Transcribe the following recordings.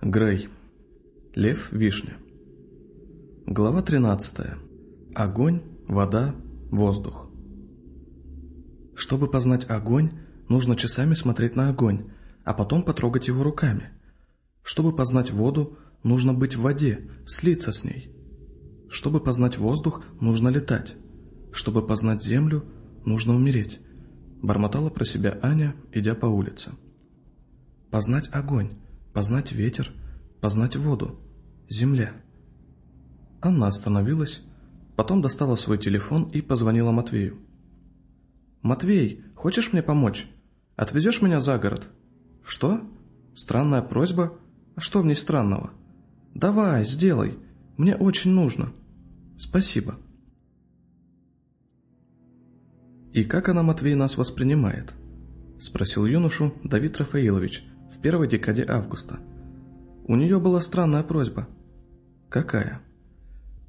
Грей. Лев Вишня. Глава 13. Огонь, вода, воздух. Чтобы познать огонь, нужно часами смотреть на огонь, а потом потрогать его руками. Чтобы познать воду, нужно быть в воде, слиться с ней. Чтобы познать воздух, нужно летать. Чтобы познать землю, нужно умереть. Бормотала про себя Аня, идя по улице. Познать огонь познать ветер, познать воду, земля. Анна остановилась, потом достала свой телефон и позвонила Матвею. «Матвей, хочешь мне помочь? Отвезешь меня за город?» «Что? Странная просьба? А что в ней странного?» «Давай, сделай, мне очень нужно. Спасибо». «И как она, Матвей, нас воспринимает?» — спросил юношу Давид Рафаилович, в первой декаде августа. У нее была странная просьба. Какая?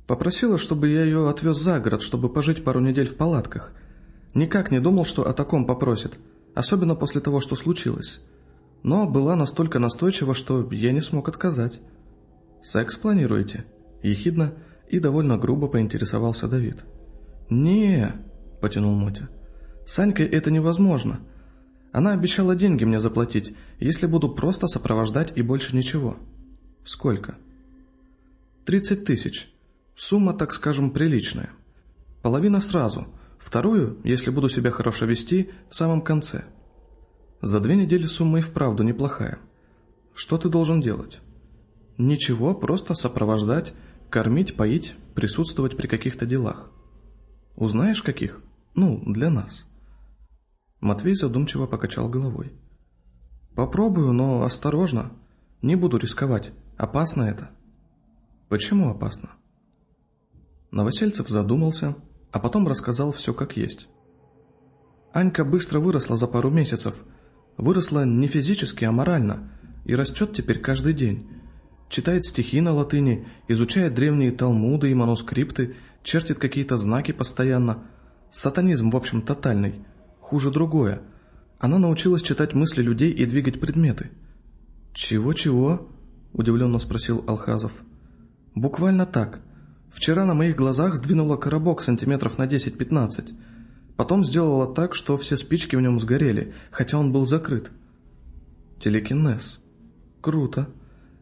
Попросила, чтобы я ее отвез за город, чтобы пожить пару недель в палатках. Никак не думал, что о таком попросит, особенно после того, что случилось. Но была настолько настойчива, что я не смог отказать. «Секс планируете?» Ехидно и довольно грубо поинтересовался Давид. не потянул Мотя. «Санькой это невозможно. Она обещала деньги мне заплатить, если буду просто сопровождать и больше ничего. Сколько? Тридцать тысяч. Сумма, так скажем, приличная. Половина сразу, вторую, если буду себя хорошо вести, в самом конце. За две недели сумма и вправду неплохая. Что ты должен делать? Ничего, просто сопровождать, кормить, поить, присутствовать при каких-то делах. Узнаешь каких? Ну, для нас. Матвей задумчиво покачал головой. «Попробую, но осторожно. Не буду рисковать. Опасно это». «Почему опасно?» Новосельцев задумался, а потом рассказал все как есть. Анька быстро выросла за пару месяцев. Выросла не физически, а морально. И растет теперь каждый день. Читает стихи на латыни, изучает древние талмуды и манускрипты, чертит какие-то знаки постоянно. Сатанизм, в общем, тотальный – Хуже другое. Она научилась читать мысли людей и двигать предметы. «Чего-чего?» – удивленно спросил Алхазов. «Буквально так. Вчера на моих глазах сдвинула коробок сантиметров на 10-15. Потом сделала так, что все спички в нем сгорели, хотя он был закрыт. Телекинез. Круто.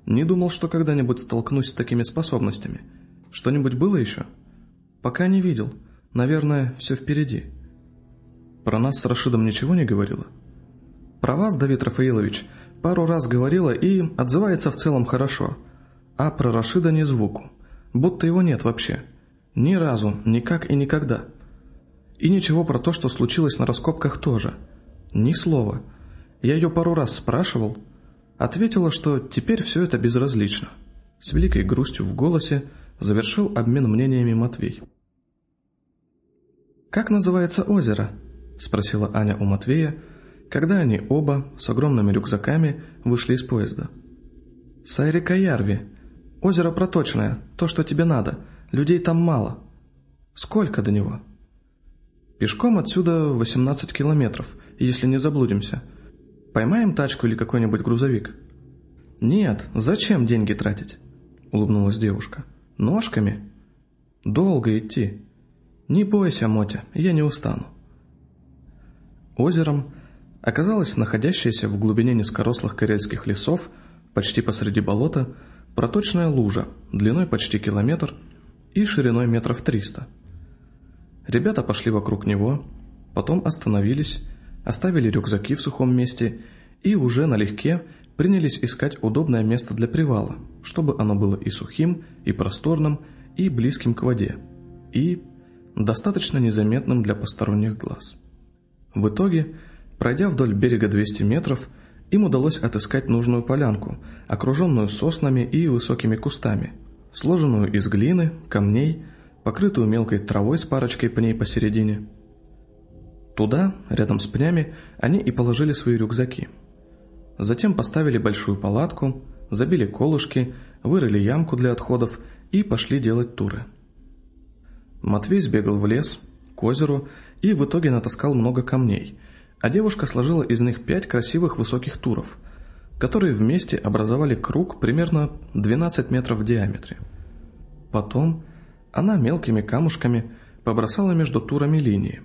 Не думал, что когда-нибудь столкнусь с такими способностями. Что-нибудь было еще? Пока не видел. Наверное, все впереди». Про нас с Рашидом ничего не говорила? Про вас, Давид Рафаилович, пару раз говорила и отзывается в целом хорошо. А про Рашида ни звуку. Будто его нет вообще. Ни разу, никак и никогда. И ничего про то, что случилось на раскопках тоже. Ни слова. Я ее пару раз спрашивал. Ответила, что теперь все это безразлично. С великой грустью в голосе завершил обмен мнениями Матвей. «Как называется озеро?» – спросила Аня у Матвея, когда они оба с огромными рюкзаками вышли из поезда. «Сайрика Ярви. Озеро проточное, то, что тебе надо. Людей там мало. Сколько до него?» «Пешком отсюда 18 километров, если не заблудимся. Поймаем тачку или какой-нибудь грузовик?» «Нет, зачем деньги тратить?» – улыбнулась девушка. «Ножками?» «Долго идти. Не бойся, Мотя, я не устану». Озером оказалась находящаяся в глубине низкорослых карельских лесов, почти посреди болота, проточная лужа длиной почти километр и шириной метров триста. Ребята пошли вокруг него, потом остановились, оставили рюкзаки в сухом месте и уже налегке принялись искать удобное место для привала, чтобы оно было и сухим, и просторным, и близким к воде, и достаточно незаметным для посторонних глаз. В итоге, пройдя вдоль берега 200 метров, им удалось отыскать нужную полянку, окруженную соснами и высокими кустами, сложенную из глины, камней, покрытую мелкой травой с парочкой пней посередине. Туда, рядом с пнями, они и положили свои рюкзаки. Затем поставили большую палатку, забили колышки, вырыли ямку для отходов и пошли делать туры. Матвей сбегал в лес, к озеру и в итоге натаскал много камней, а девушка сложила из них пять красивых высоких туров. которые вместе образовали круг примерно 12 метров в диаметре. Потом она мелкими камушками побросала между турами линии,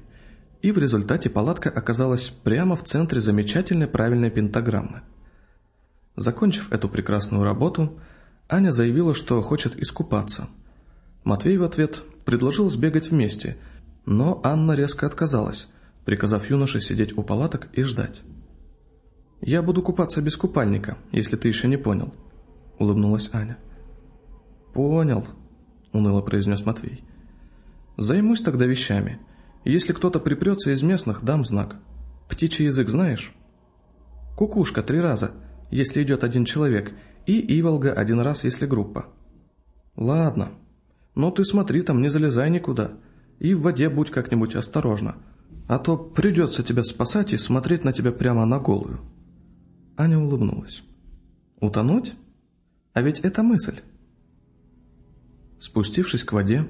и в результате палатка оказалась прямо в центре замечательной правильной пентаграммы. Закончив эту прекрасную работу, Аня заявила, что хочет искупаться. Матвей в ответ предложил сбегать вместе, но Анна резко отказалась, приказав юноше сидеть у палаток и ждать. «Я буду купаться без купальника, если ты еще не понял», — улыбнулась Аня. «Понял», — уныло произнес Матвей. «Займусь тогда вещами. Если кто-то припрется из местных, дам знак. Птичий язык знаешь?» «Кукушка три раза, если идет один человек, и Иволга один раз, если группа». «Ладно. Но ты смотри там, не залезай никуда. И в воде будь как-нибудь осторожна. А то придется тебя спасать и смотреть на тебя прямо на голую». Аня улыбнулась. «Утонуть? А ведь это мысль». Спустившись к воде,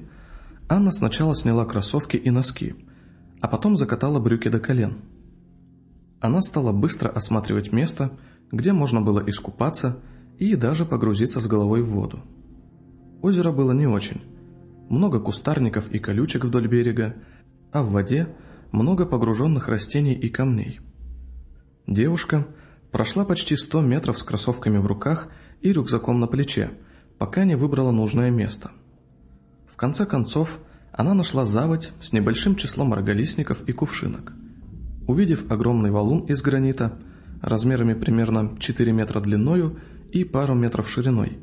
Анна сначала сняла кроссовки и носки, а потом закатала брюки до колен. Она стала быстро осматривать место, где можно было искупаться и даже погрузиться с головой в воду. Озеро было не очень. Много кустарников и колючек вдоль берега, а в воде много погруженных растений и камней. Девушка прошла почти 100 метров с кроссовками в руках и рюкзаком на плече, пока не выбрала нужное место – в конце концов, она нашла заводь с небольшим числом роголистников и кувшинок. Увидев огромный валун из гранита, размерами примерно 4 метра длиною и пару метров шириной,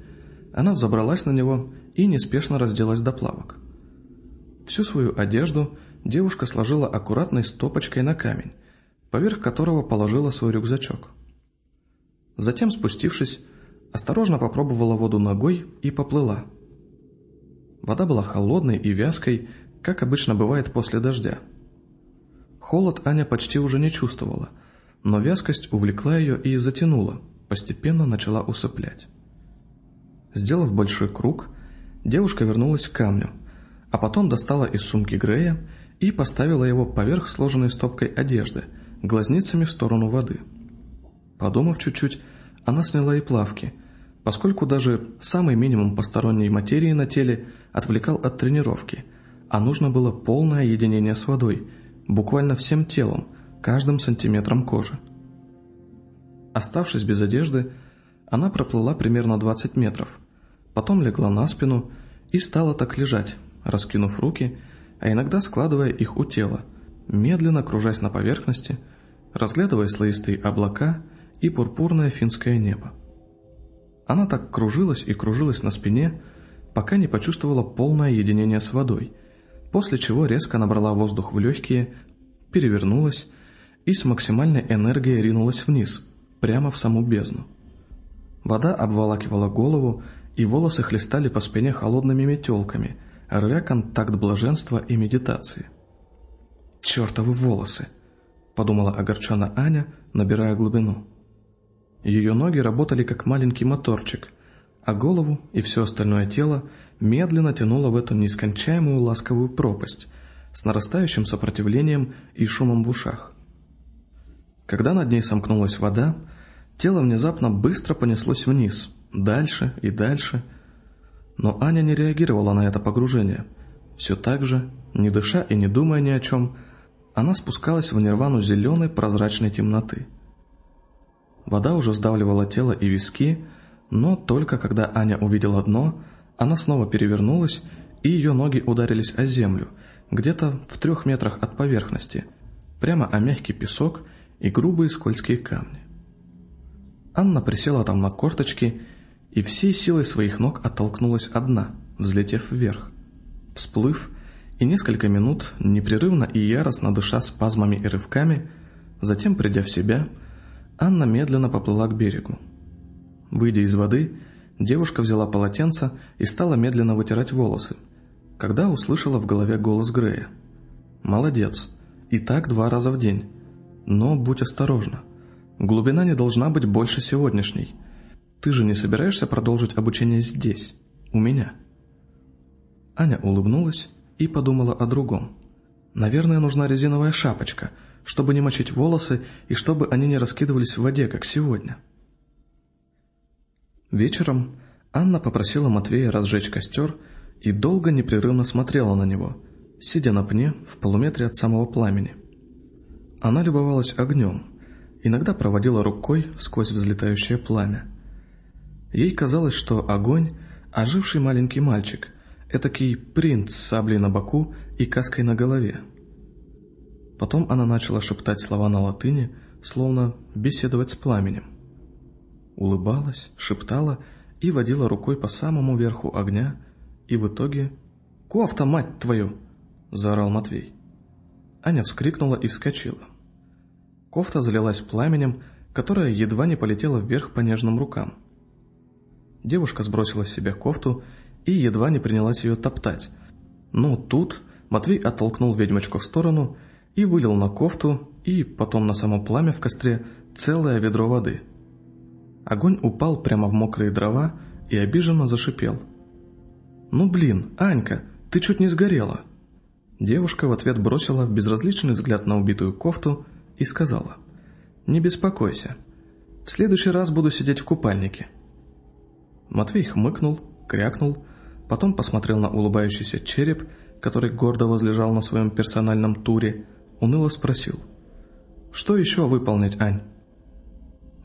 она взобралась на него и неспешно разделась до плавок. Всю свою одежду девушка сложила аккуратной стопочкой на камень, поверх которого положила свой рюкзачок. Затем, спустившись, осторожно попробовала воду ногой и поплыла – Вода была холодной и вязкой, как обычно бывает после дождя. Холод Аня почти уже не чувствовала, но вязкость увлекла ее и затянула, постепенно начала усыплять. Сделав большой круг, девушка вернулась к камню, а потом достала из сумки Грея и поставила его поверх сложенной стопкой одежды, глазницами в сторону воды. Подумав чуть-чуть, она сняла и плавки – поскольку даже самый минимум посторонней материи на теле отвлекал от тренировки, а нужно было полное единение с водой, буквально всем телом, каждым сантиметром кожи. Оставшись без одежды, она проплыла примерно 20 метров, потом легла на спину и стала так лежать, раскинув руки, а иногда складывая их у тела, медленно кружась на поверхности, разглядывая слоистые облака и пурпурное финское небо. Она так кружилась и кружилась на спине, пока не почувствовала полное единение с водой, после чего резко набрала воздух в легкие, перевернулась и с максимальной энергией ринулась вниз, прямо в саму бездну. Вода обволакивала голову, и волосы хлестали по спине холодными метелками, рвя контакт блаженства и медитации. «Чертовы волосы!» — подумала огорченно Аня, набирая глубину. Ее ноги работали как маленький моторчик, а голову и все остальное тело медленно тянуло в эту нескончаемую ласковую пропасть с нарастающим сопротивлением и шумом в ушах. Когда над ней сомкнулась вода, тело внезапно быстро понеслось вниз, дальше и дальше. Но Аня не реагировала на это погружение. Все так же, не дыша и не думая ни о чем, она спускалась в нирвану зеленой прозрачной темноты – Вода уже сдавливала тело и виски, но только когда Аня увидела дно, она снова перевернулась, и ее ноги ударились о землю, где-то в трех метрах от поверхности, прямо о мягкий песок и грубые скользкие камни. Анна присела там на корточки и всей силой своих ног оттолкнулась от дна, взлетев вверх. Всплыв и несколько минут, непрерывно и яростно дыша спазмами и рывками, затем, придя в себя, Анна медленно поплыла к берегу. Выйдя из воды, девушка взяла полотенце и стала медленно вытирать волосы, когда услышала в голове голос Грея. «Молодец. И так два раза в день. Но будь осторожна. Глубина не должна быть больше сегодняшней. Ты же не собираешься продолжить обучение здесь, у меня?» Аня улыбнулась и подумала о другом. «Наверное, нужна резиновая шапочка», чтобы не мочить волосы и чтобы они не раскидывались в воде, как сегодня. Вечером Анна попросила Матвея разжечь костер и долго непрерывно смотрела на него, сидя на пне в полуметре от самого пламени. Она любовалась огнем, иногда проводила рукой сквозь взлетающее пламя. Ей казалось, что огонь – оживший маленький мальчик, этакий принц с саблей на боку и каской на голове. Потом она начала шептать слова на латыни, словно беседовать с пламенем. Улыбалась, шептала и водила рукой по самому верху огня, и в итоге «Кофта, мать твою!» – заорал Матвей. Аня вскрикнула и вскочила. Кофта залилась пламенем, которое едва не полетело вверх по нежным рукам. Девушка сбросила с себя кофту и едва не принялась ее топтать. Но тут Матвей оттолкнул ведьмочку в сторону и вылил на кофту и потом на само пламя в костре целое ведро воды. Огонь упал прямо в мокрые дрова и обиженно зашипел. «Ну блин, Анька, ты чуть не сгорела!» Девушка в ответ бросила безразличный взгляд на убитую кофту и сказала «Не беспокойся, в следующий раз буду сидеть в купальнике». Матвей хмыкнул, крякнул, потом посмотрел на улыбающийся череп, который гордо возлежал на своем персональном туре, уныло спросил «Что еще выполнить, Ань?»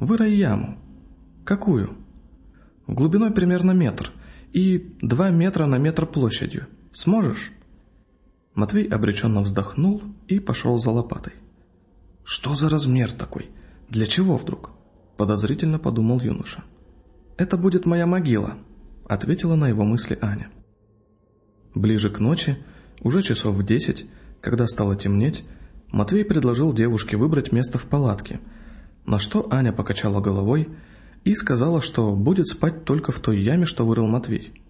«Вырой яму». «Какую?» «Глубиной примерно метр и два метра на метр площадью. Сможешь?» Матвей обреченно вздохнул и пошел за лопатой. «Что за размер такой? Для чего вдруг?» – подозрительно подумал юноша. «Это будет моя могила», – ответила на его мысли Аня. Ближе к ночи, уже часов в десять, когда стало темнеть, Матвей предложил девушке выбрать место в палатке, на что Аня покачала головой и сказала, что будет спать только в той яме, что вырыл Матвей.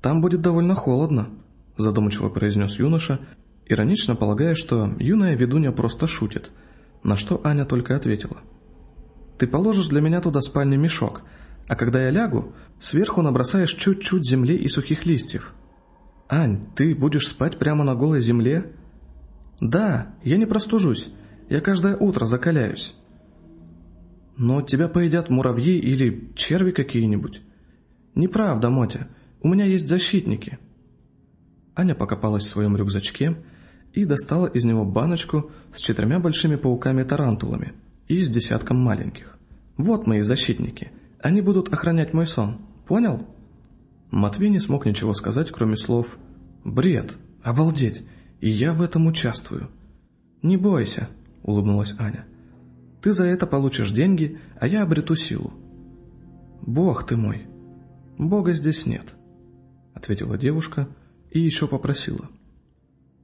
«Там будет довольно холодно», – задумчиво произнес юноша иронично полагая, что юная ведунья просто шутит, на что Аня только ответила. «Ты положишь для меня туда спальный мешок, а когда я лягу, сверху набросаешь чуть-чуть земли и сухих листьев». «Ань, ты будешь спать прямо на голой земле?» «Да, я не простужусь, я каждое утро закаляюсь». «Но тебя поедят муравьи или черви какие-нибудь». «Неправда, Мотя, у меня есть защитники». Аня покопалась в своем рюкзачке и достала из него баночку с четырьмя большими пауками-тарантулами и с десятком маленьких. «Вот мои защитники. Они будут охранять мой сон. Понял?» Матвей не смог ничего сказать, кроме слов «Бред! Обалдеть! И я в этом участвую!» «Не бойся», — улыбнулась Аня. «Ты за это получишь деньги, а я обрету силу». «Бог ты мой!» «Бога здесь нет», — ответила девушка и еще попросила —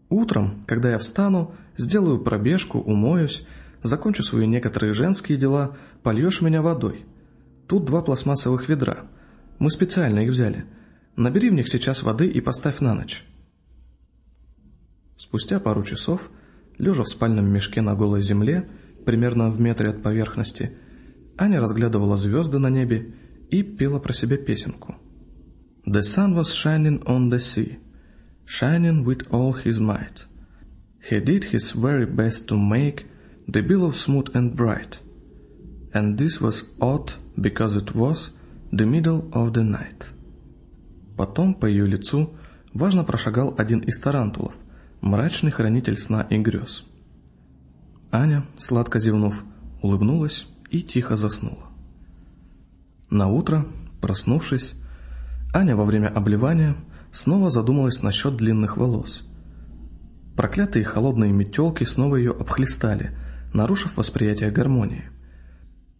Утром, когда я встану, сделаю пробежку, умоюсь, закончу свои некоторые женские дела, польешь меня водой. Тут два пластмассовых ведра. Мы специально их взяли. Набери в них сейчас воды и поставь на ночь. Спустя пару часов, лежа в спальном мешке на голой земле, примерно в метре от поверхности, Аня разглядывала звезды на небе и пела про себя песенку. «The sun was shining on the sea» shining with all his might. He did his very best to make the billow smooth and bright. And this was odd because it was the middle of the night. Потом по ее лицу важно прошагал один из тарантулов, мрачный хранитель сна и грез. Аня, сладко зевнув, улыбнулась и тихо заснула. На утро, проснувшись, Аня во время обливания снова задумалась насчет длинных волос. Проклятые холодные метелки снова ее обхлестали, нарушив восприятие гармонии.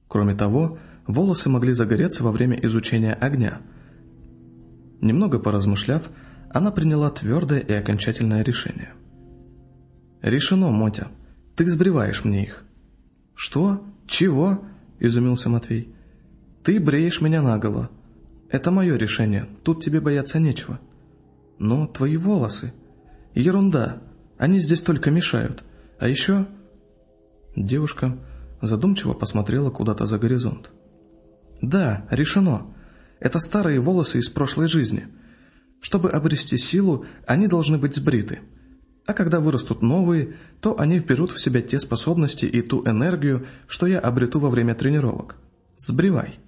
Кроме того, волосы могли загореться во время изучения огня. Немного поразмышляв, она приняла твердое и окончательное решение. «Решено, Мотя. Ты сбриваешь мне их». «Что? Чего?» – изумился Матвей. «Ты бреешь меня наголо. Это мое решение, тут тебе бояться нечего». Но твои волосы... Ерунда, они здесь только мешают. А еще...» Девушка задумчиво посмотрела куда-то за горизонт. «Да, решено. Это старые волосы из прошлой жизни. Чтобы обрести силу, они должны быть сбриты. А когда вырастут новые, то они вберут в себя те способности и ту энергию, что я обрету во время тренировок. Сбривай».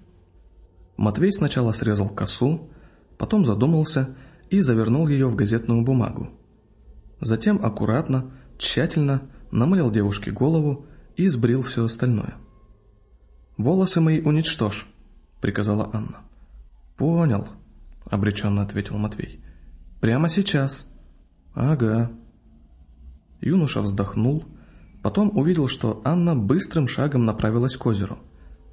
Матвей сначала срезал косу, потом задумался и завернул ее в газетную бумагу. Затем аккуратно, тщательно намылил девушке голову и сбрил все остальное. «Волосы мои уничтожь», — приказала Анна. «Понял», — обреченно ответил Матвей. «Прямо сейчас». «Ага». Юноша вздохнул, потом увидел, что Анна быстрым шагом направилась к озеру.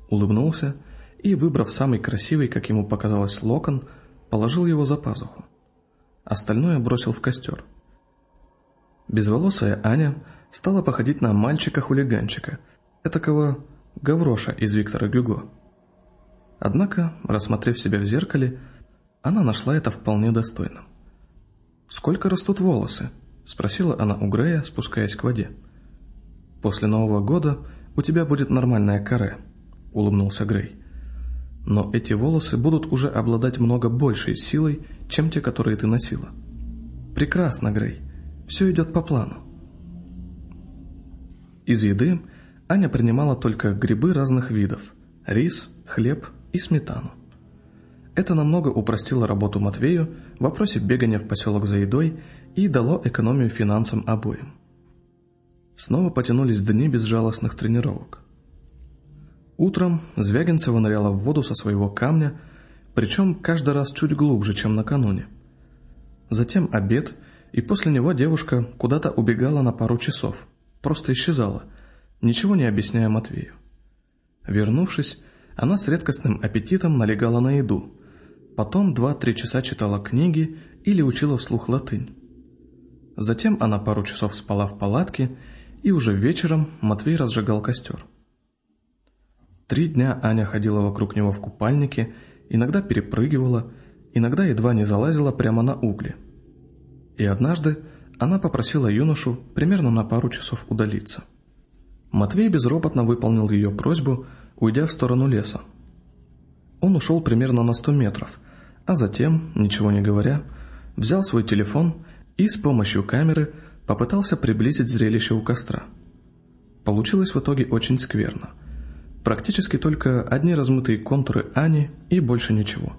Улыбнулся и, выбрав самый красивый, как ему показалось, локон, положил его за пазуху. Остальное бросил в костер. Безволосая Аня стала походить на мальчика-хулиганчика, этакого Гавроша из Виктора Гюго. Однако, рассмотрев себя в зеркале, она нашла это вполне достойным. «Сколько растут волосы?» – спросила она у Грея, спускаясь к воде. «После Нового года у тебя будет нормальная каре», – улыбнулся Грей. «Но эти волосы будут уже обладать много большей силой, чем те, которые ты носила». «Прекрасно, Грей. Все идет по плану». Из еды Аня принимала только грибы разных видов, рис, хлеб и сметану. Это намного упростило работу Матвею в вопросе бегания в поселок за едой и дало экономию финансам обоим. Снова потянулись дни безжалостных тренировок. Утром Звягинцева ныряла в воду со своего камня, причем каждый раз чуть глубже, чем накануне. Затем обед, и после него девушка куда-то убегала на пару часов, просто исчезала, ничего не объясняя Матвею. Вернувшись, она с редкостным аппетитом налегала на еду, потом два-три часа читала книги или учила вслух латынь. Затем она пару часов спала в палатке, и уже вечером Матвей разжигал костер. Три дня Аня ходила вокруг него в купальнике, иногда перепрыгивала, иногда едва не залазила прямо на угли. И однажды она попросила юношу примерно на пару часов удалиться. Матвей безропотно выполнил ее просьбу, уйдя в сторону леса. Он ушел примерно на сто метров, а затем, ничего не говоря, взял свой телефон и с помощью камеры попытался приблизить зрелище у костра. Получилось в итоге очень скверно. Практически только одни размытые контуры Ани и больше ничего.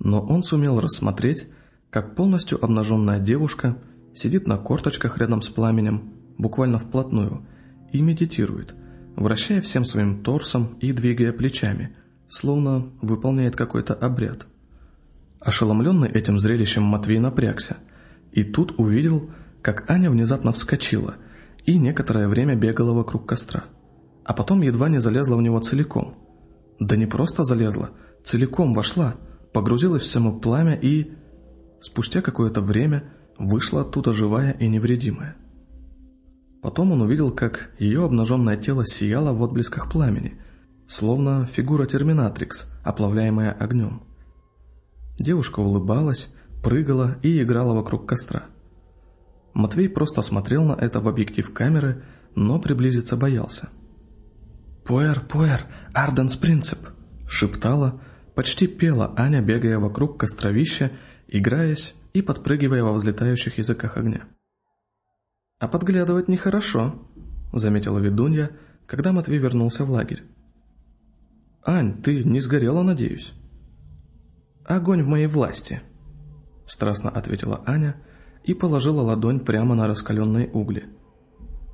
Но он сумел рассмотреть, как полностью обнаженная девушка сидит на корточках рядом с пламенем, буквально вплотную, и медитирует – вращая всем своим торсом и двигая плечами, словно выполняет какой-то обряд. Ошеломленный этим зрелищем Матвей напрягся, и тут увидел, как Аня внезапно вскочила и некоторое время бегала вокруг костра, а потом едва не залезла в него целиком. Да не просто залезла, целиком вошла, погрузилась в само пламя и... Спустя какое-то время вышла оттуда живая и невредимая. Потом он увидел, как ее обнаженное тело сияло в отблесках пламени, словно фигура Терминатрикс, оплавляемая огнем. Девушка улыбалась, прыгала и играла вокруг костра. Матвей просто смотрел на это в объектив камеры, но приблизиться боялся. «Пуэр, пуэр, арденс принцип!» — шептала, почти пела Аня, бегая вокруг костровища, играясь и подпрыгивая во взлетающих языках огня. «А подглядывать нехорошо», — заметила ведунья, когда Матвей вернулся в лагерь. «Ань, ты не сгорела, надеюсь?» «Огонь в моей власти», — страстно ответила Аня и положила ладонь прямо на раскаленные угли.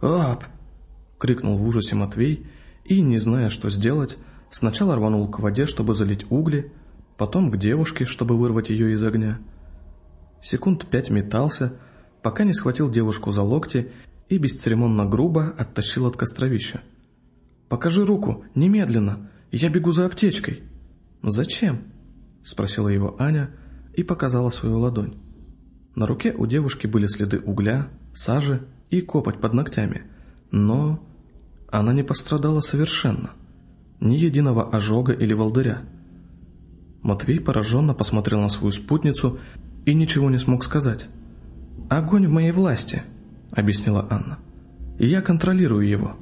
«Ап!» — крикнул в ужасе Матвей и, не зная, что сделать, сначала рванул к воде, чтобы залить угли, потом к девушке, чтобы вырвать ее из огня. Секунд пять метался, — пока не схватил девушку за локти и бесцеремонно грубо оттащил от костровища. «Покажи руку, немедленно! Я бегу за аптечкой!» «Зачем?» – спросила его Аня и показала свою ладонь. На руке у девушки были следы угля, сажи и копоть под ногтями, но она не пострадала совершенно, ни единого ожога или волдыря. Матвей пораженно посмотрел на свою спутницу и ничего не смог сказать. «Огонь в моей власти», — объяснила Анна. «Я контролирую его».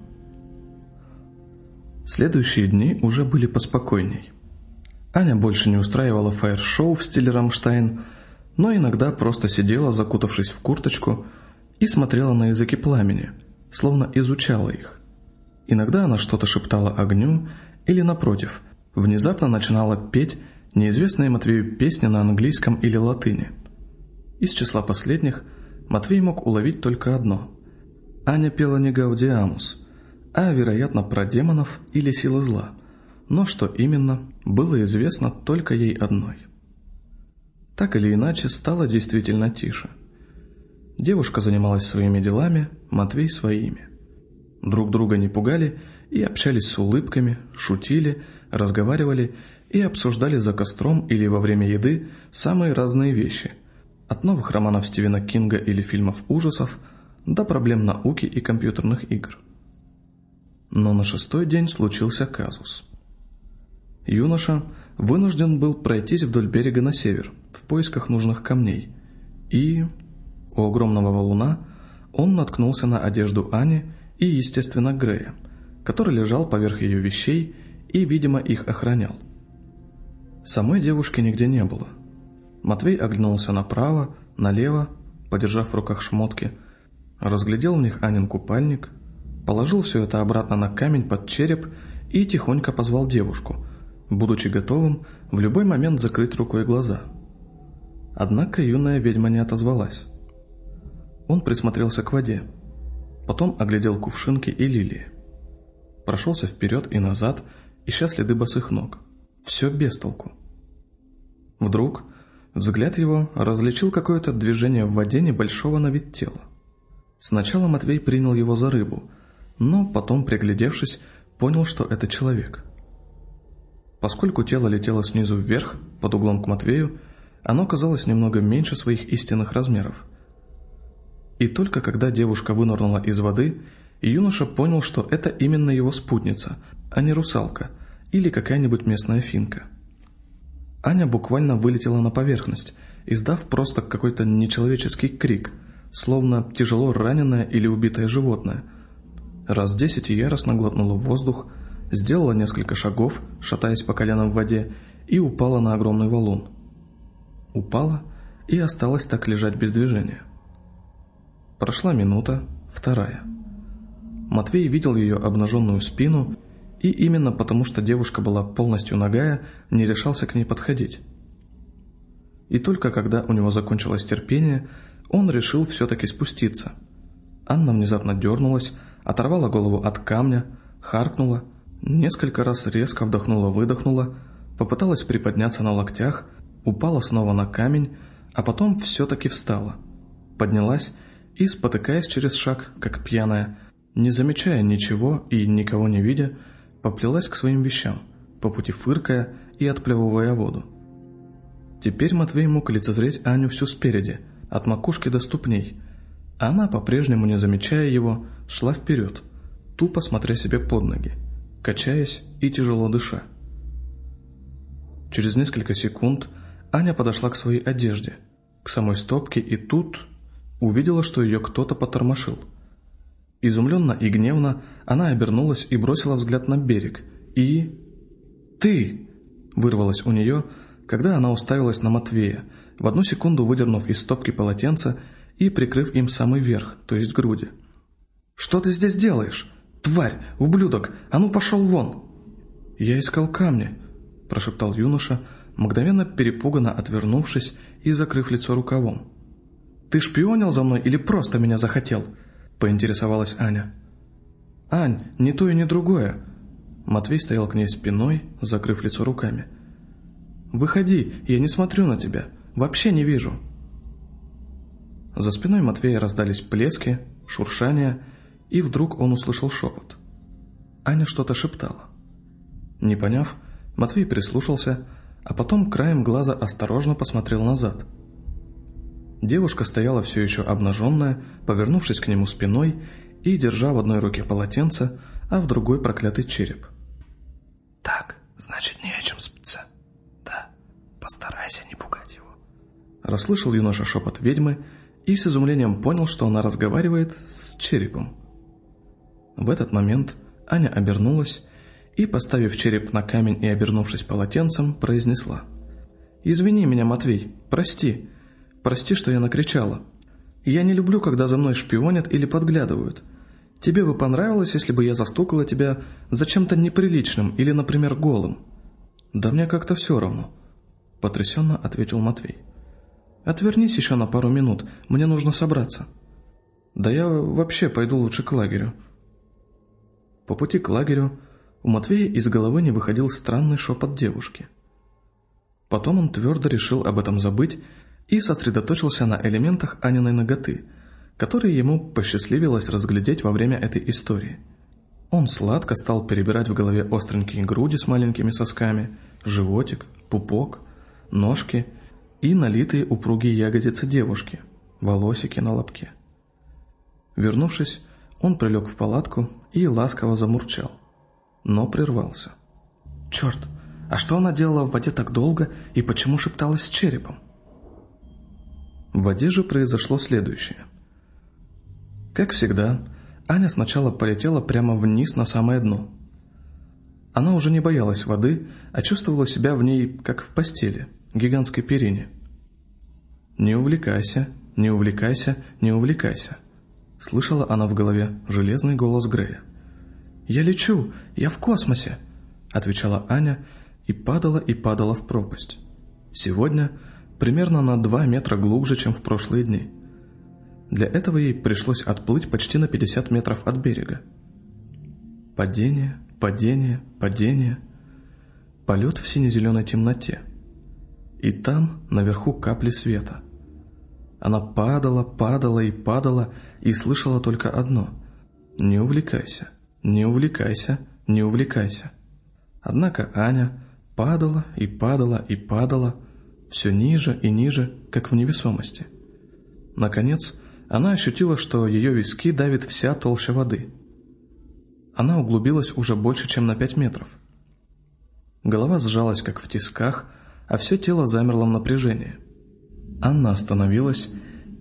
Следующие дни уже были поспокойней. Аня больше не устраивала фаер-шоу в стиле «Рамштайн», но иногда просто сидела, закутавшись в курточку, и смотрела на языки пламени, словно изучала их. Иногда она что-то шептала огню или, напротив, внезапно начинала петь неизвестные Матвею песни на английском или латыни. Из числа последних Матвей мог уловить только одно. Аня пела не Гаудиамус, а, вероятно, про демонов или силы зла, но что именно, было известно только ей одной. Так или иначе, стало действительно тише. Девушка занималась своими делами, Матвей своими. Друг друга не пугали и общались с улыбками, шутили, разговаривали и обсуждали за костром или во время еды самые разные вещи, от новых романов Стивена Кинга или фильмов ужасов до проблем науки и компьютерных игр. Но на шестой день случился казус. Юноша вынужден был пройтись вдоль берега на север в поисках нужных камней, и у огромного валуна он наткнулся на одежду Ани и, естественно, Грея, который лежал поверх ее вещей и, видимо, их охранял. Самой девушки нигде не было. Матвей оглянулся направо, налево, подержав в руках шмотки, разглядел в них Анин купальник, положил все это обратно на камень под череп и тихонько позвал девушку, будучи готовым в любой момент закрыть рукой глаза. Однако юная ведьма не отозвалась. Он присмотрелся к воде, потом оглядел кувшинки и лилии. Прошелся вперед и назад, ища следы босых ног – все без толку. Вдруг взгляд его различил какое-то движение в воде небольшого на вид тела. Сначала Матвей принял его за рыбу, но потом, приглядевшись, понял, что это человек. Поскольку тело летело снизу вверх, под углом к Матвею, оно казалось немного меньше своих истинных размеров. И только когда девушка вынырнула из воды, юноша понял, что это именно его спутница, а не русалка, или какая-нибудь местная финка. Аня буквально вылетела на поверхность, издав просто какой-то нечеловеческий крик, словно тяжело раненое или убитое животное. Раз десять яростно глотнула воздух, сделала несколько шагов, шатаясь по коленам в воде, и упала на огромный валун. Упала и осталась так лежать без движения. Прошла минута, вторая. Матвей видел ее обнаженную спину и именно потому, что девушка была полностью нагая, не решался к ней подходить. И только когда у него закончилось терпение, он решил все-таки спуститься. Анна внезапно дернулась, оторвала голову от камня, харкнула, несколько раз резко вдохнула-выдохнула, попыталась приподняться на локтях, упала снова на камень, а потом все-таки встала, поднялась и, спотыкаясь через шаг, как пьяная, не замечая ничего и никого не видя, поплелась к своим вещам, по пути фыркая и отплевывая воду. Теперь Матвей мог лицезреть Аню всю спереди, от макушки до ступней. Она, по-прежнему не замечая его, шла вперед, тупо смотря себе под ноги, качаясь и тяжело дыша. Через несколько секунд Аня подошла к своей одежде, к самой стопке, и тут увидела, что ее кто-то потормошил – Изумленно и гневно она обернулась и бросила взгляд на берег. И... «Ты!» – вырвалось у нее, когда она уставилась на Матвея, в одну секунду выдернув из стопки полотенца и прикрыв им самый верх, то есть груди. «Что ты здесь делаешь? Тварь! Ублюдок! А ну пошел вон!» «Я искал камни», – прошептал юноша, мгновенно перепуганно отвернувшись и закрыв лицо рукавом. «Ты шпионил за мной или просто меня захотел?» поинтересовалась Аня. «Ань, не то и не другое!» Матвей стоял к ней спиной, закрыв лицо руками. «Выходи, я не смотрю на тебя, вообще не вижу!» За спиной Матвея раздались плески, шуршания, и вдруг он услышал шепот. Аня что-то шептала. Не поняв, Матвей прислушался, а потом краем глаза осторожно посмотрел назад – Девушка стояла все еще обнаженная, повернувшись к нему спиной и держа в одной руке полотенце, а в другой проклятый череп. «Так, значит, не о чем спиться. Да, постарайся не пугать его». Расслышал юноша шепот ведьмы и с изумлением понял, что она разговаривает с черепом. В этот момент Аня обернулась и, поставив череп на камень и обернувшись полотенцем, произнесла. «Извини меня, Матвей, прости, Прости, что я накричала. Я не люблю, когда за мной шпионят или подглядывают. Тебе бы понравилось, если бы я застукала тебя за чем-то неприличным или, например, голым. «Да мне как-то все равно», — потрясенно ответил Матвей. «Отвернись еще на пару минут, мне нужно собраться». «Да я вообще пойду лучше к лагерю». По пути к лагерю у Матвея из головы не выходил странный шепот девушки. Потом он твердо решил об этом забыть и сосредоточился на элементах Аниной ноготы, которые ему посчастливилось разглядеть во время этой истории. Он сладко стал перебирать в голове остренькие груди с маленькими сосками, животик, пупок, ножки и налитые упругие ягодицы девушки, волосики на лобке. Вернувшись, он прилег в палатку и ласково замурчал, но прервался. «Черт, а что она делала в воде так долго и почему шепталась с черепом?» В воде же произошло следующее. Как всегда, Аня сначала полетела прямо вниз на самое дно. Она уже не боялась воды, а чувствовала себя в ней, как в постели, гигантской перине. «Не увлекайся, не увлекайся, не увлекайся», слышала она в голове железный голос Грея. «Я лечу, я в космосе», отвечала Аня и падала и падала в пропасть. Сегодня примерно на 2 метра глубже, чем в прошлые дни. Для этого ей пришлось отплыть почти на 50 метров от берега. Падение, падение, падение. Полет в сине-зеленой темноте. И там, наверху, капли света. Она падала, падала и падала, и слышала только одно — «Не увлекайся, не увлекайся, не увлекайся». Однако Аня падала и падала и падала, все ниже и ниже, как в невесомости. Наконец, она ощутила, что ее виски давит вся толща воды. Она углубилась уже больше, чем на пять метров. Голова сжалась, как в тисках, а все тело замерло в напряжении. Анна остановилась,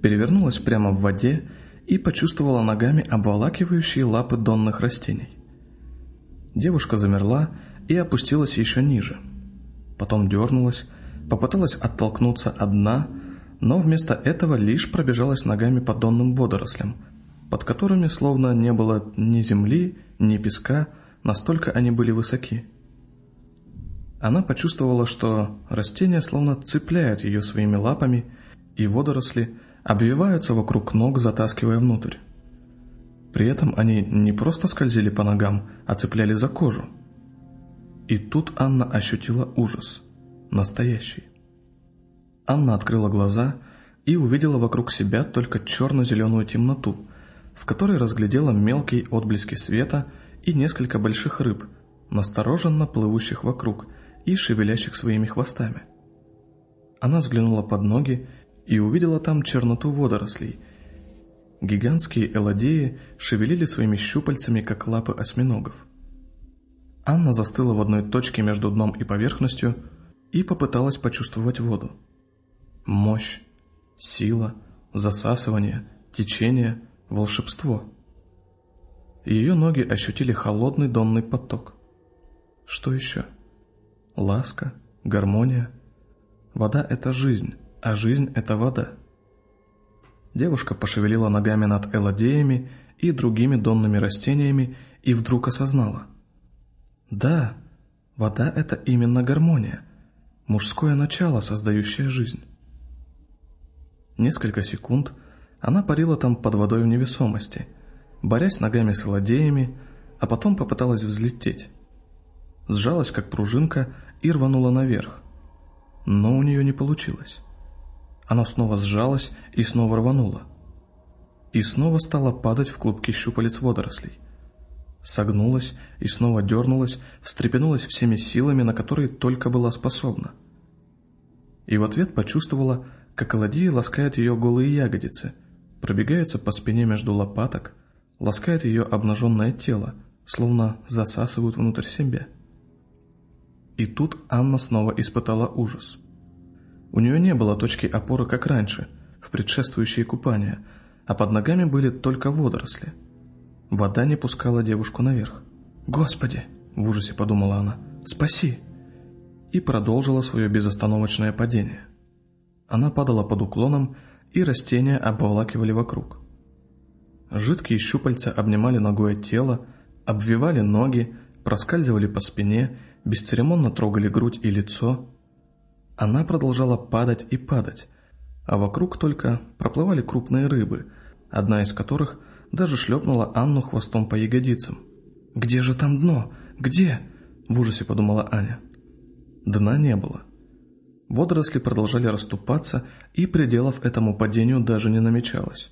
перевернулась прямо в воде и почувствовала ногами обволакивающие лапы донных растений. Девушка замерла и опустилась еще ниже. Потом дернулась, попыталась оттолкнуться от дна, но вместо этого лишь пробежалась ногами по донным водорослям, под которыми словно не было ни земли, ни песка, настолько они были высоки. Она почувствовала, что растения словно цепляют ее своими лапами, и водоросли обвиваются вокруг ног, затаскивая внутрь. При этом они не просто скользили по ногам, а цепляли за кожу. И тут Анна ощутила ужас – настоящий. Анна открыла глаза и увидела вокруг себя только черно-зеленую темноту, в которой разглядела мелкие отблески света и несколько больших рыб, настороженно плывущих вокруг и шевелящих своими хвостами. Она взглянула под ноги и увидела там черноту водорослей. Гигантские элодеи шевелили своими щупальцами, как лапы осьминогов. Анна застыла в одной точке между дном и поверхностью, и попыталась почувствовать воду. Мощь, сила, засасывание, течение, волшебство. Ее ноги ощутили холодный донный поток. Что еще? Ласка, гармония. Вода — это жизнь, а жизнь — это вода. Девушка пошевелила ногами над элодеями и другими донными растениями и вдруг осознала. Да, вода — это именно гармония, мужское начало, создающее жизнь. Несколько секунд она парила там под водой в невесомости, борясь ногами с ладеями, а потом попыталась взлететь. Сжалась, как пружинка, и рванула наверх. Но у нее не получилось. Она снова сжалась и снова рванула. И снова стала падать в клубки щупалец водорослей согнулась и снова дернулась, встрепенулась всеми силами, на которые только была способна. И в ответ почувствовала, как Аладия ласкает ее голые ягодицы, пробегается по спине между лопаток, ласкает ее обнаженное тело, словно засасывают внутрь себя. И тут Анна снова испытала ужас. У нее не было точки опоры, как раньше, в предшествующие купания, а под ногами были только водоросли – Вода не пускала девушку наверх. «Господи!» – в ужасе подумала она. «Спаси!» И продолжила свое безостановочное падение. Она падала под уклоном, и растения обволакивали вокруг. Жидкие щупальца обнимали ногое тело, обвивали ноги, проскальзывали по спине, бесцеремонно трогали грудь и лицо. Она продолжала падать и падать, а вокруг только проплывали крупные рыбы, одна из которых даже шлепнула Анну хвостом по ягодицам. «Где же там дно? Где?» – в ужасе подумала Аня. Дна не было. Водоросли продолжали расступаться, и пределов этому падению даже не намечалось.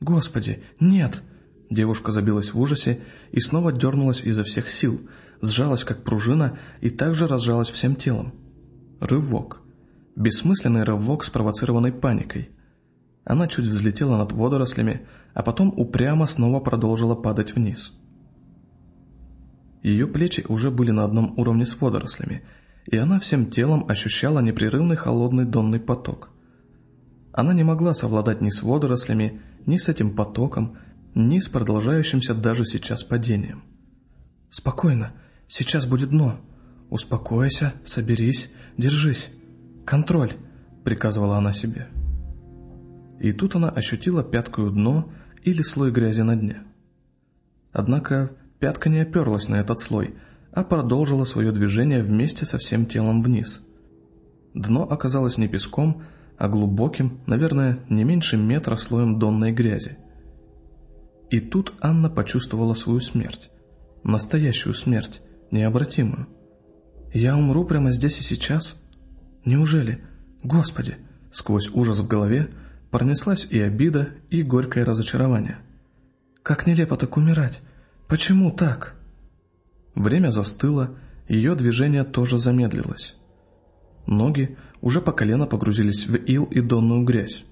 «Господи, нет!» Девушка забилась в ужасе и снова дернулась изо всех сил, сжалась как пружина и также разжалась всем телом. Рывок. Бессмысленный рывок, спровоцированный паникой. Она чуть взлетела над водорослями, а потом упрямо снова продолжила падать вниз. Ее плечи уже были на одном уровне с водорослями, и она всем телом ощущала непрерывный холодный донный поток. Она не могла совладать ни с водорослями, ни с этим потоком, ни с продолжающимся даже сейчас падением. «Спокойно, сейчас будет дно. Успокойся, соберись, держись. Контроль», — приказывала она себе. И тут она ощутила пяткою дно или слой грязи на дне. Однако пятка не оперлась на этот слой, а продолжила свое движение вместе со всем телом вниз. Дно оказалось не песком, а глубоким, наверное, не меньше метра слоем донной грязи. И тут Анна почувствовала свою смерть. Настоящую смерть, необратимую. «Я умру прямо здесь и сейчас? Неужели? Господи!» Сквозь ужас в голове пронеслась и обида, и горькое разочарование. «Как нелепо так умирать! Почему так?» Время застыло, ее движение тоже замедлилось. Ноги уже по колено погрузились в ил и донную грязь.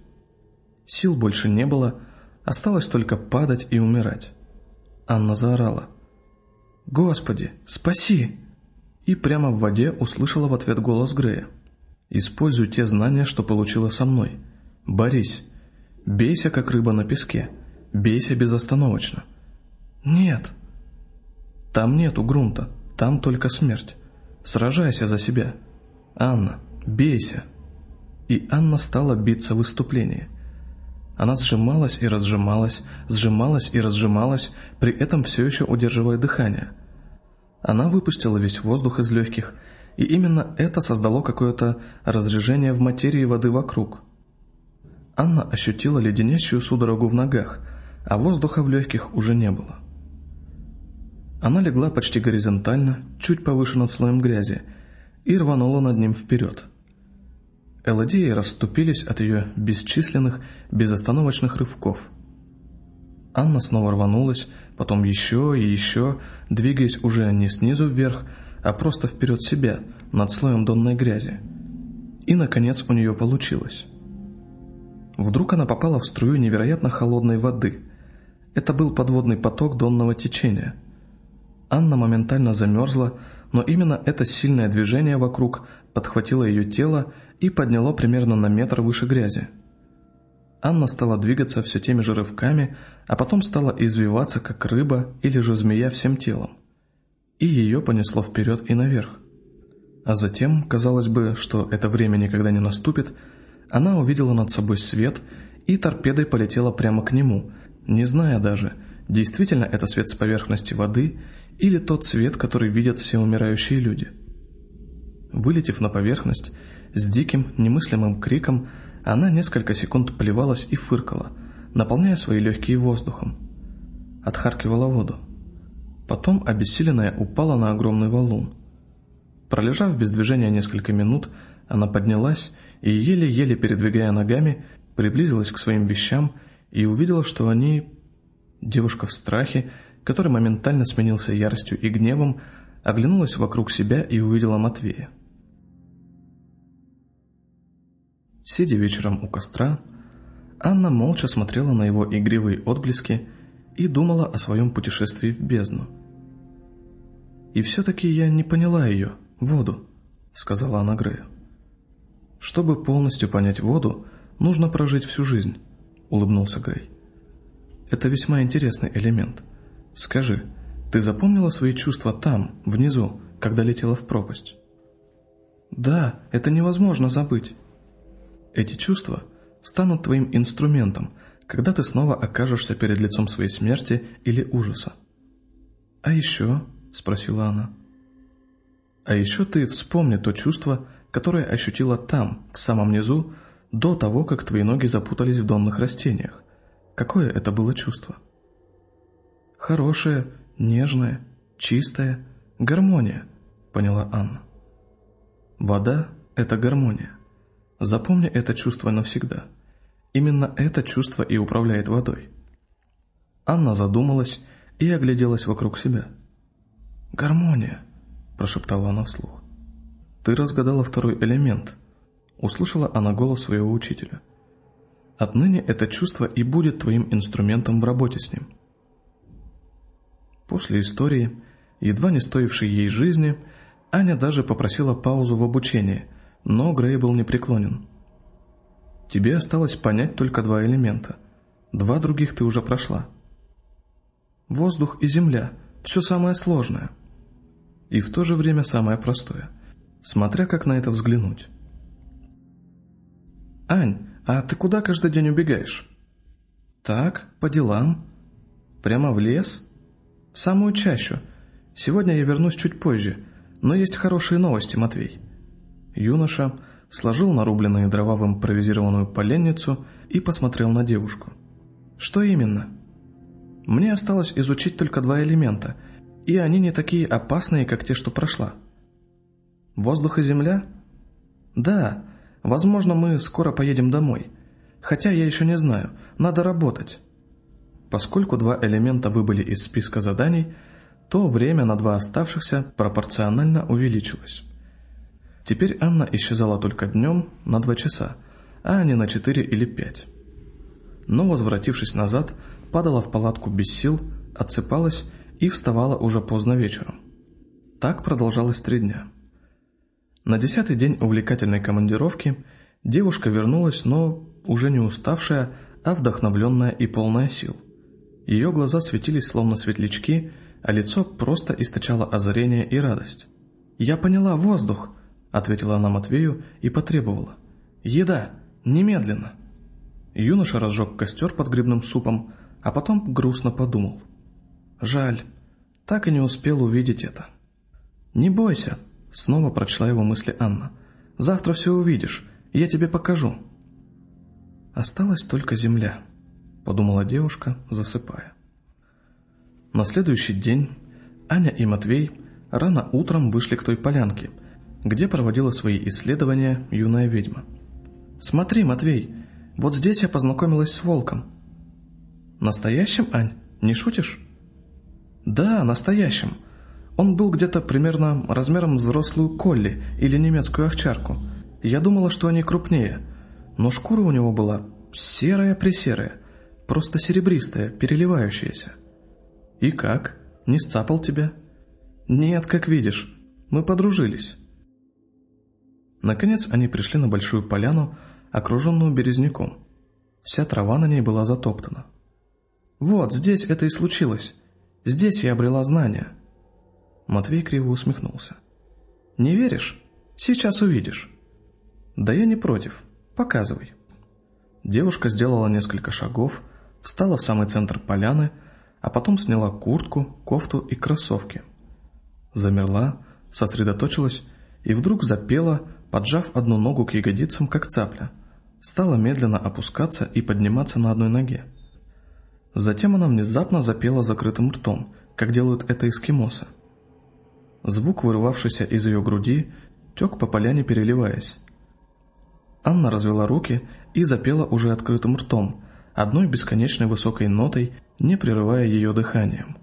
Сил больше не было, осталось только падать и умирать. Анна заорала. «Господи, спаси!» И прямо в воде услышала в ответ голос Грея. «Используй те знания, что получила со мной. Борись. Бейся, как рыба на песке. Бейся безостановочно». «Нет!» «Там нету грунта, там только смерть. Сражайся за себя». «Анна, бейся!» И Анна стала биться в выступлении. Она сжималась и разжималась, сжималась и разжималась, при этом все еще удерживая дыхание. Она выпустила весь воздух из легких, и именно это создало какое-то разрежение в материи воды вокруг. Анна ощутила леденящую судорогу в ногах, а воздуха в легких уже не было. Она легла почти горизонтально, чуть повыше над слоем грязи, и рванула над ним вперед. Элодеи расступились от ее бесчисленных, безостановочных рывков. Анна снова рванулась, потом еще и еще, двигаясь уже не снизу вверх, а просто вперед себя, над слоем донной грязи. И, наконец, у нее получилось. Вдруг она попала в струю невероятно холодной воды. Это был подводный поток донного течения. Анна моментально замерзла, но именно это сильное движение вокруг подхватило ее тело и подняло примерно на метр выше грязи. Анна стала двигаться все теми же рывками, а потом стала извиваться, как рыба или же змея всем телом. И ее понесло вперед и наверх. А затем, казалось бы, что это время никогда не наступит, она увидела над собой свет и торпедой полетела прямо к нему, не зная даже, действительно это свет с поверхности воды или тот свет, который видят все умирающие люди. Вылетев на поверхность, с диким, немыслимым криком, она несколько секунд плевалась и фыркала, наполняя свои легкие воздухом. Отхаркивала воду. Потом, обессиленная, упала на огромный валун. Пролежав без движения несколько минут, она поднялась и, еле-еле передвигая ногами, приблизилась к своим вещам и увидела, что они... Девушка в страхе который моментально сменился яростью и гневом, оглянулась вокруг себя и увидела Матвея. Сидя вечером у костра, Анна молча смотрела на его игривые отблески и думала о своем путешествии в бездну. «И все-таки я не поняла ее, воду», — сказала она Грею. «Чтобы полностью понять воду, нужно прожить всю жизнь», — улыбнулся Грей. «Это весьма интересный элемент — Скажи, ты запомнила свои чувства там, внизу, когда летела в пропасть? Да, это невозможно забыть. Эти чувства станут твоим инструментом, когда ты снова окажешься перед лицом своей смерти или ужаса. «А еще?» – спросила она. А еще ты вспомни то чувство, которое ощутила там, в самом низу, до того, как твои ноги запутались в донных растениях. Какое это было чувство? Хорошее, нежное, чистое, гармония, поняла Анна. Вода – это гармония. Запомни это чувство навсегда. Именно это чувство и управляет водой. Анна задумалась и огляделась вокруг себя. «Гармония», – прошептала она вслух. «Ты разгадала второй элемент», – услышала она голос своего учителя. «Отныне это чувство и будет твоим инструментом в работе с ним». После истории, едва не стоившей ей жизни, Аня даже попросила паузу в обучении, но Грей был непреклонен. «Тебе осталось понять только два элемента. Два других ты уже прошла. Воздух и земля – все самое сложное. И в то же время самое простое, смотря как на это взглянуть. «Ань, а ты куда каждый день убегаешь?» «Так, по делам. Прямо в лес?» «В самую чащу. Сегодня я вернусь чуть позже, но есть хорошие новости, Матвей». Юноша сложил нарубленные дрова в импровизированную поленницу и посмотрел на девушку. «Что именно?» Мне осталось изучить только два элемента, и они не такие опасные, как те, что прошла. Воздух и земля? Да, возможно, мы скоро поедем домой. Хотя я еще не знаю, надо работать. Поскольку два элемента выбыли из списка заданий, то время на два оставшихся пропорционально увеличилось. Теперь Анна исчезала только днем на два часа, а не на четыре или пять. Но, возвратившись назад, падала в палатку без сил, отсыпалась и вставала уже поздно вечером. Так продолжалось три дня. На десятый день увлекательной командировки девушка вернулась, но уже не уставшая, а вдохновленная и полная сил. Ее глаза светились словно светлячки, а лицо просто источало озарение и радость. «Я поняла, воздух!» — ответила она Матвею и потребовала. «Еда! Немедленно!» Юноша разжег костер под грибным супом, а потом грустно подумал. «Жаль, так и не успел увидеть это». «Не бойся», — снова прочла его мысли Анна. «Завтра все увидишь, я тебе покажу». «Осталась только земля», — подумала девушка, засыпая. На следующий день Аня и Матвей рано утром вышли к той полянке, где проводила свои исследования юная ведьма. «Смотри, Матвей, вот здесь я познакомилась с волком», Настоящим, Ань? Не шутишь? Да, настоящим. Он был где-то примерно размером взрослую колли или немецкую овчарку. Я думала, что они крупнее, но шкура у него была серая-пресерая, просто серебристая, переливающаяся. И как? Не сцапал тебя? Нет, как видишь, мы подружились. Наконец они пришли на большую поляну, окруженную березняком. Вся трава на ней была затоптана. Вот, здесь это и случилось. Здесь я обрела знания. Матвей криво усмехнулся. Не веришь? Сейчас увидишь. Да я не против. Показывай. Девушка сделала несколько шагов, встала в самый центр поляны, а потом сняла куртку, кофту и кроссовки. Замерла, сосредоточилась и вдруг запела, поджав одну ногу к ягодицам, как цапля. Стала медленно опускаться и подниматься на одной ноге. Затем она внезапно запела закрытым ртом, как делают это эскимосы. Звук, вырывавшийся из ее груди, тек по поляне, переливаясь. Анна развела руки и запела уже открытым ртом, одной бесконечной высокой нотой, не прерывая ее дыханием.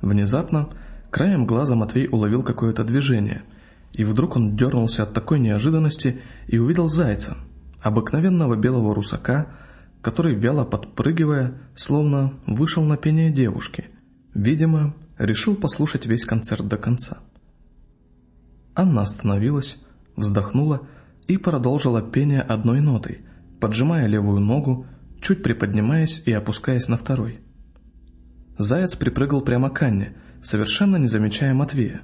Внезапно, краем глаза Матвей уловил какое-то движение, и вдруг он дернулся от такой неожиданности и увидел зайца, обыкновенного белого русака, который, вяло подпрыгивая, словно вышел на пение девушки. Видимо, решил послушать весь концерт до конца. Анна остановилась, вздохнула и продолжила пение одной нотой, поджимая левую ногу, чуть приподнимаясь и опускаясь на второй. Заяц припрыгал прямо к Анне, совершенно не замечая Матвея.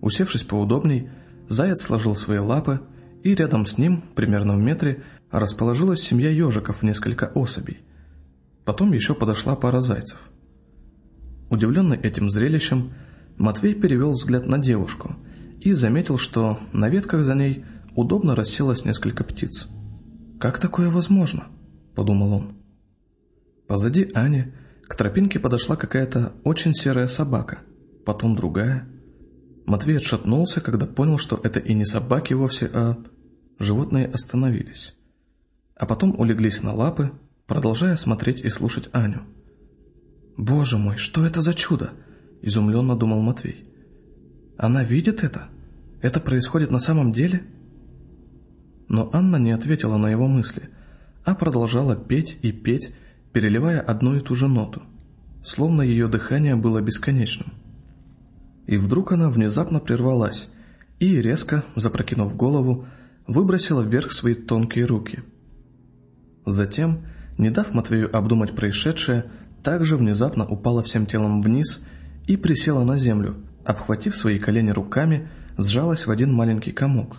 Усевшись поудобней, заяц сложил свои лапы, и рядом с ним, примерно в метре, расположилась семья ежиков в несколько особей. Потом еще подошла пара зайцев. Удивленный этим зрелищем, Матвей перевел взгляд на девушку и заметил, что на ветках за ней удобно расселось несколько птиц. «Как такое возможно?» – подумал он. Позади Ани к тропинке подошла какая-то очень серая собака, потом другая. Матвей отшатнулся, когда понял, что это и не собаки вовсе, а... Животные остановились. А потом улеглись на лапы, продолжая смотреть и слушать Аню. «Боже мой, что это за чудо?» – изумленно думал Матвей. «Она видит это? Это происходит на самом деле?» Но Анна не ответила на его мысли, а продолжала петь и петь, переливая одну и ту же ноту, словно ее дыхание было бесконечным. И вдруг она внезапно прервалась и, резко, запрокинув голову, выбросила вверх свои тонкие руки. Затем, не дав Матвею обдумать происшедшее, также внезапно упала всем телом вниз и присела на землю, обхватив свои колени руками, сжалась в один маленький комок.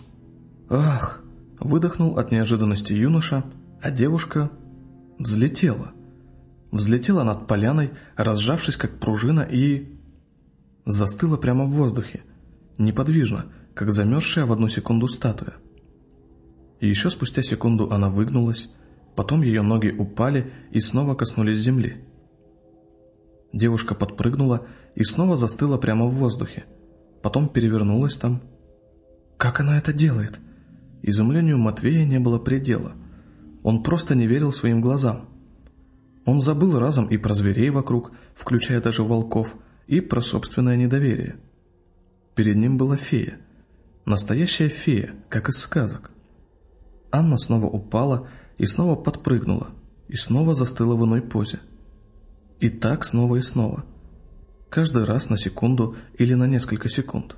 «Ах!» – выдохнул от неожиданности юноша, а девушка взлетела. Взлетела над поляной, разжавшись как пружина и... Застыла прямо в воздухе, неподвижно, как замерзшая в одну секунду статуя. И еще спустя секунду она выгнулась, потом ее ноги упали и снова коснулись земли. Девушка подпрыгнула и снова застыла прямо в воздухе. Потом перевернулась там. Как она это делает? Изумлению Матвея не было предела. Он просто не верил своим глазам. Он забыл разом и про зверей вокруг, включая даже волков, и про собственное недоверие. Перед ним была фея. Настоящая фея, как из сказок. Анна снова упала и снова подпрыгнула, и снова застыла в иной позе. И так снова и снова. Каждый раз на секунду или на несколько секунд.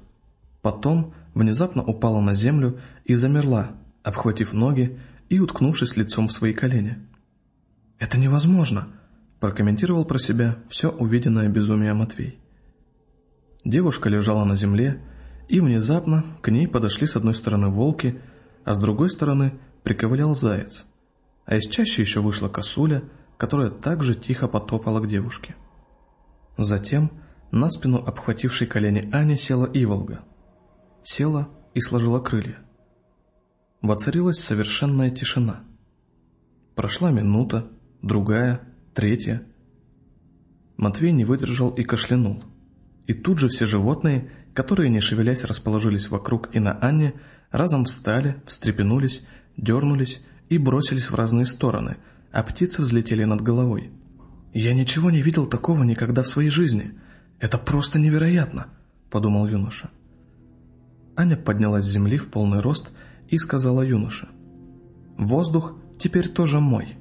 Потом внезапно упала на землю и замерла, обхватив ноги и уткнувшись лицом в свои колени. «Это невозможно!» – прокомментировал про себя все увиденное безумие Матвей. Девушка лежала на земле, и внезапно к ней подошли с одной стороны волки, а с другой стороны приковылял заяц. А из чаще еще вышла косуля – которая также тихо потопала к девушке. Затем на спину обхватившей колени Ани села Иволга. Села и сложила крылья. Воцарилась совершенная тишина. Прошла минута, другая, третья. Матвей не выдержал и кашлянул. И тут же все животные, которые не шевелясь расположились вокруг и на Анне, разом встали, встрепенулись, дернулись и бросились в разные стороны – а птицы взлетели над головой. «Я ничего не видел такого никогда в своей жизни. Это просто невероятно», — подумал юноша. Аня поднялась с земли в полный рост и сказала юноше. «Воздух теперь тоже мой».